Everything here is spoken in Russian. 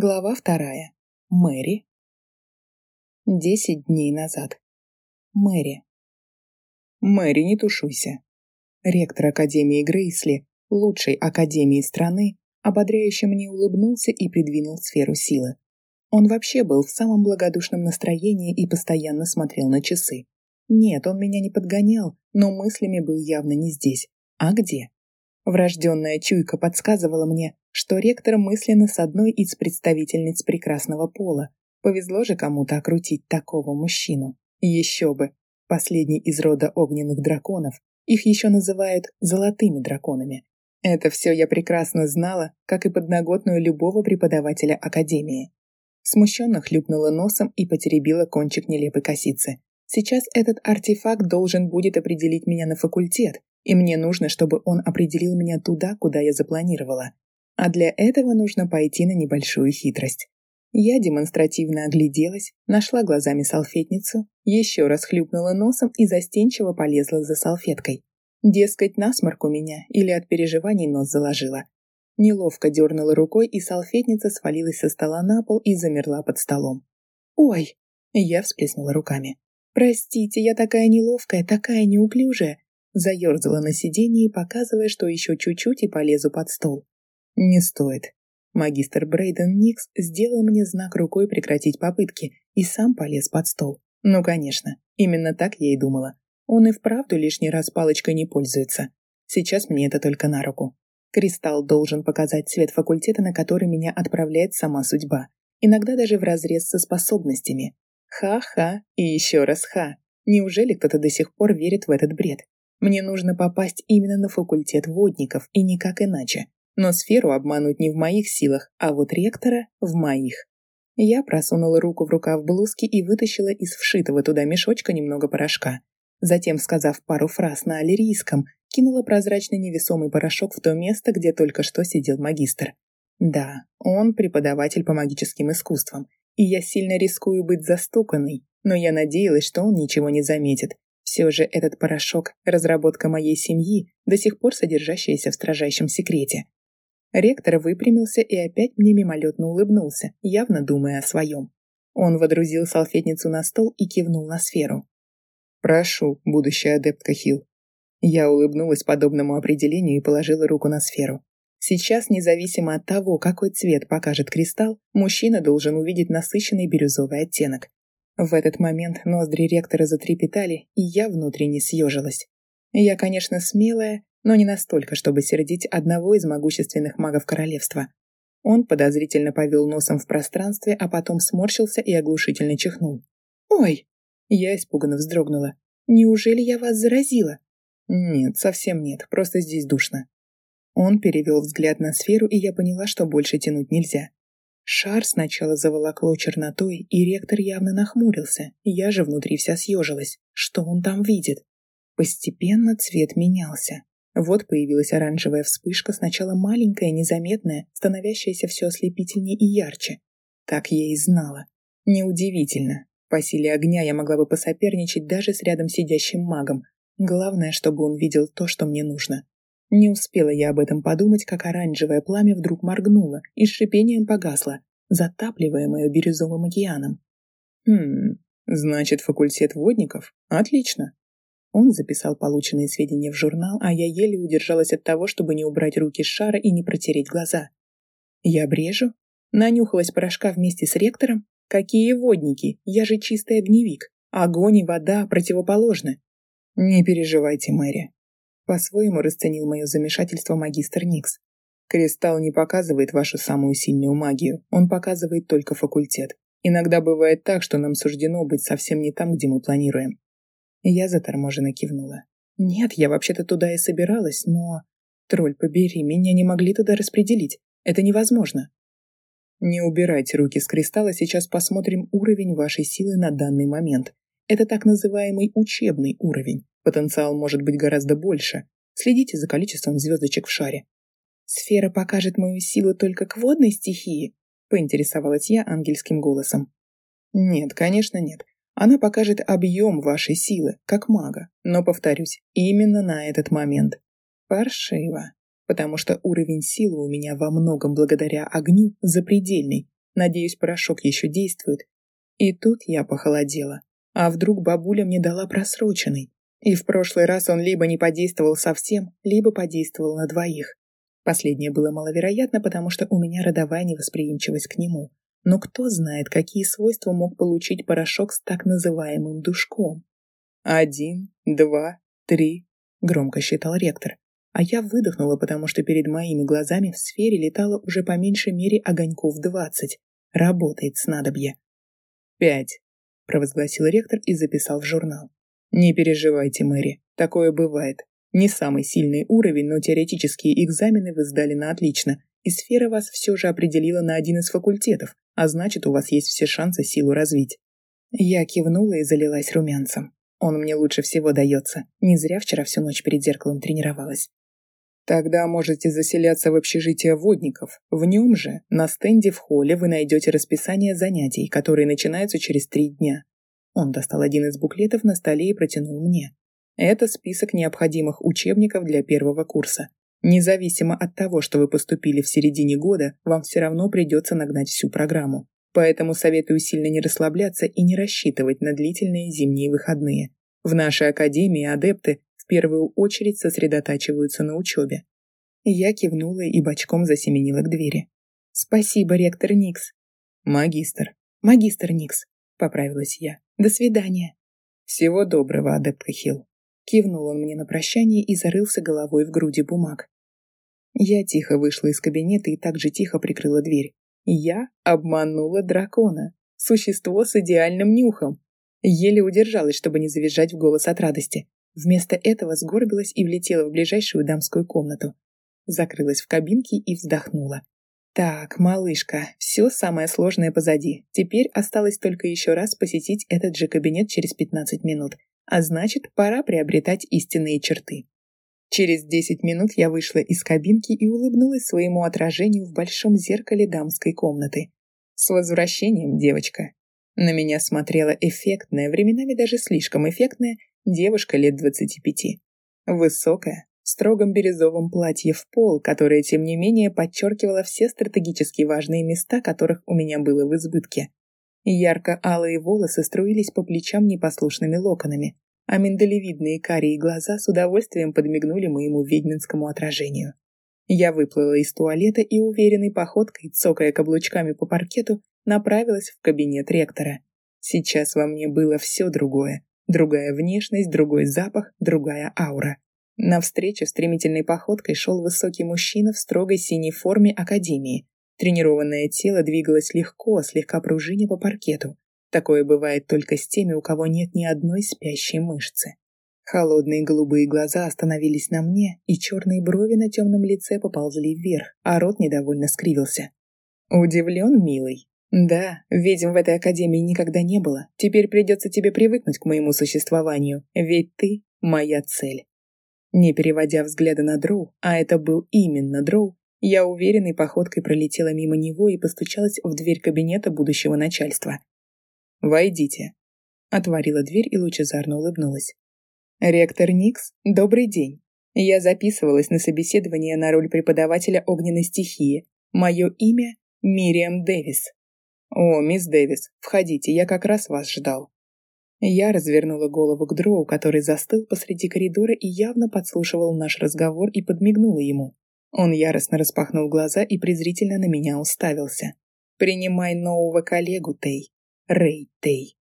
Глава вторая. Мэри. Десять дней назад. Мэри. Мэри, не тушуйся. Ректор Академии Грейсли, лучшей академии страны, ободряюще мне улыбнулся и придвинул сферу силы. Он вообще был в самом благодушном настроении и постоянно смотрел на часы. Нет, он меня не подгонял, но мыслями был явно не здесь. А где? Врожденная чуйка подсказывала мне, что ректор мысленно с одной из представительниц прекрасного пола. Повезло же кому-то окрутить такого мужчину. Еще бы. Последний из рода огненных драконов. Их еще называют «золотыми драконами». Это все я прекрасно знала, как и подноготную любого преподавателя Академии. Смущенно хлюпнула носом и потеребила кончик нелепой косицы. Сейчас этот артефакт должен будет определить меня на факультет, и мне нужно, чтобы он определил меня туда, куда я запланировала. А для этого нужно пойти на небольшую хитрость. Я демонстративно огляделась, нашла глазами салфетницу, еще раз хлюпнула носом и застенчиво полезла за салфеткой. Дескать, насморк у меня или от переживаний нос заложила. Неловко дернула рукой, и салфетница свалилась со стола на пол и замерла под столом. «Ой!» Я всплеснула руками. «Простите, я такая неловкая, такая неуклюжая заерзала на сиденье, показывая, что еще чуть-чуть и полезу под стол. «Не стоит». Магистр Брейден Никс сделал мне знак рукой прекратить попытки и сам полез под стол. Ну, конечно, именно так я и думала. Он и вправду лишний раз палочкой не пользуется. Сейчас мне это только на руку. Кристалл должен показать цвет факультета, на который меня отправляет сама судьба. Иногда даже вразрез со способностями. Ха-ха и еще раз ха. Неужели кто-то до сих пор верит в этот бред? Мне нужно попасть именно на факультет водников и никак иначе. Но сферу обмануть не в моих силах, а вот ректора в моих. Я просунула руку в рукав блузки и вытащила из вшитого туда мешочка немного порошка. Затем, сказав пару фраз на аллерийском, кинула прозрачный невесомый порошок в то место, где только что сидел магистр. Да, он преподаватель по магическим искусствам, и я сильно рискую быть застуканной, но я надеялась, что он ничего не заметит, все же этот порошок – разработка моей семьи, до сих пор содержащаяся в строжайшем секрете. Ректор выпрямился и опять мне мимолетно улыбнулся, явно думая о своем. Он водрузил салфетницу на стол и кивнул на сферу. «Прошу, будущая адептка Хилл». Я улыбнулась подобному определению и положила руку на сферу. Сейчас, независимо от того, какой цвет покажет кристалл, мужчина должен увидеть насыщенный бирюзовый оттенок. В этот момент ноздри ректора затрепетали, и я внутренне съежилась. Я, конечно, смелая, но не настолько, чтобы сердить одного из могущественных магов королевства. Он подозрительно повел носом в пространстве, а потом сморщился и оглушительно чихнул. «Ой!» Я испуганно вздрогнула. «Неужели я вас заразила?» «Нет, совсем нет, просто здесь душно». Он перевел взгляд на сферу, и я поняла, что больше тянуть нельзя. Шар сначала заволокло чернотой, и ректор явно нахмурился, я же внутри вся съежилась. Что он там видит? Постепенно цвет менялся. Вот появилась оранжевая вспышка, сначала маленькая, незаметная, становящаяся все ослепительнее и ярче. Так я и знала. Неудивительно. По силе огня я могла бы посоперничать даже с рядом сидящим магом. Главное, чтобы он видел то, что мне нужно. Не успела я об этом подумать, как оранжевое пламя вдруг моргнуло и с шипением погасло, затапливая мое бирюзовым океаном. «Хм, значит, факультет водников? Отлично!» Он записал полученные сведения в журнал, а я еле удержалась от того, чтобы не убрать руки с шара и не протереть глаза. «Я брежу? Нанюхалась порошка вместе с ректором? Какие водники? Я же чистый огневик. Огонь и вода противоположны». «Не переживайте, Мэри. По-своему расценил мое замешательство магистр Никс. Кристалл не показывает вашу самую сильную магию, он показывает только факультет. Иногда бывает так, что нам суждено быть совсем не там, где мы планируем. Я заторможенно кивнула. Нет, я вообще-то туда и собиралась, но... Тролль, побери, меня не могли туда распределить. Это невозможно. Не убирайте руки с кристалла, сейчас посмотрим уровень вашей силы на данный момент. Это так называемый учебный уровень. Потенциал может быть гораздо больше. Следите за количеством звездочек в шаре. «Сфера покажет мою силу только к водной стихии?» — поинтересовалась я ангельским голосом. «Нет, конечно нет. Она покажет объем вашей силы, как мага. Но, повторюсь, именно на этот момент. Паршиво. Потому что уровень силы у меня во многом благодаря огню запредельный. Надеюсь, порошок еще действует. И тут я похолодела. А вдруг бабуля мне дала просроченный? И в прошлый раз он либо не подействовал совсем, либо подействовал на двоих. Последнее было маловероятно, потому что у меня родовая невосприимчивость к нему. Но кто знает, какие свойства мог получить порошок с так называемым душком? «Один, два, три», — громко считал ректор. А я выдохнула, потому что перед моими глазами в сфере летало уже по меньшей мере огоньков двадцать. Работает снадобье. «Пять», — провозгласил ректор и записал в журнал. «Не переживайте, Мэри, такое бывает. Не самый сильный уровень, но теоретические экзамены вы сдали на отлично, и сфера вас все же определила на один из факультетов, а значит, у вас есть все шансы силу развить». Я кивнула и залилась румянцем. Он мне лучше всего дается. Не зря вчера всю ночь перед зеркалом тренировалась. Тогда можете заселяться в общежитие водников. В нем же, на стенде в холле, вы найдете расписание занятий, которые начинаются через три дня. Он достал один из буклетов на столе и протянул мне. Это список необходимых учебников для первого курса. Независимо от того, что вы поступили в середине года, вам все равно придется нагнать всю программу. Поэтому советую сильно не расслабляться и не рассчитывать на длительные зимние выходные. В нашей академии адепты в первую очередь сосредотачиваются на учебе. Я кивнула и бочком засеменила к двери. «Спасибо, ректор Никс». «Магистр». «Магистр Никс», — поправилась я. «До свидания». «Всего доброго, адептка Хилл». Кивнул он мне на прощание и зарылся головой в груди бумаг. Я тихо вышла из кабинета и также тихо прикрыла дверь. Я обманула дракона. Существо с идеальным нюхом. Еле удержалась, чтобы не завизжать в голос от радости. Вместо этого сгорбилась и влетела в ближайшую дамскую комнату. Закрылась в кабинке и вздохнула. Так, малышка, все самое сложное позади. Теперь осталось только еще раз посетить этот же кабинет через 15 минут. А значит, пора приобретать истинные черты. Через 10 минут я вышла из кабинки и улыбнулась своему отражению в большом зеркале дамской комнаты. С возвращением, девочка. На меня смотрела эффектная, временами даже слишком эффектная, девушка лет 25. Высокая, в строгом бирюзовом платье в пол, которое, тем не менее, подчеркивало все стратегически важные места, которых у меня было в избытке. Ярко-алые волосы струились по плечам непослушными локонами, а миндалевидные карие глаза с удовольствием подмигнули моему ведьминскому отражению. Я выплыла из туалета и уверенной походкой, цокая каблучками по паркету, направилась в кабинет ректора. Сейчас во мне было все другое. Другая внешность, другой запах, другая аура. Навстречу стремительной походкой шел высокий мужчина в строгой синей форме академии, Тренированное тело двигалось легко, слегка пружиня по паркету. Такое бывает только с теми, у кого нет ни одной спящей мышцы. Холодные голубые глаза остановились на мне, и черные брови на темном лице поползли вверх, а рот недовольно скривился. «Удивлен, милый?» «Да, ведьм в этой академии никогда не было. Теперь придется тебе привыкнуть к моему существованию, ведь ты — моя цель». Не переводя взгляда на Дроу, а это был именно Дроу, я уверенной походкой пролетела мимо него и постучалась в дверь кабинета будущего начальства. «Войдите». Отворила дверь и лучезарно улыбнулась. «Ректор Никс, добрый день. Я записывалась на собеседование на роль преподавателя огненной стихии. Мое имя — Мириам Дэвис». «О, мисс Дэвис, входите, я как раз вас ждал». Я развернула голову к Дроу, который застыл посреди коридора и явно подслушивал наш разговор и подмигнула ему. Он яростно распахнул глаза и презрительно на меня уставился. «Принимай нового коллегу, Тей. Рэй Тей».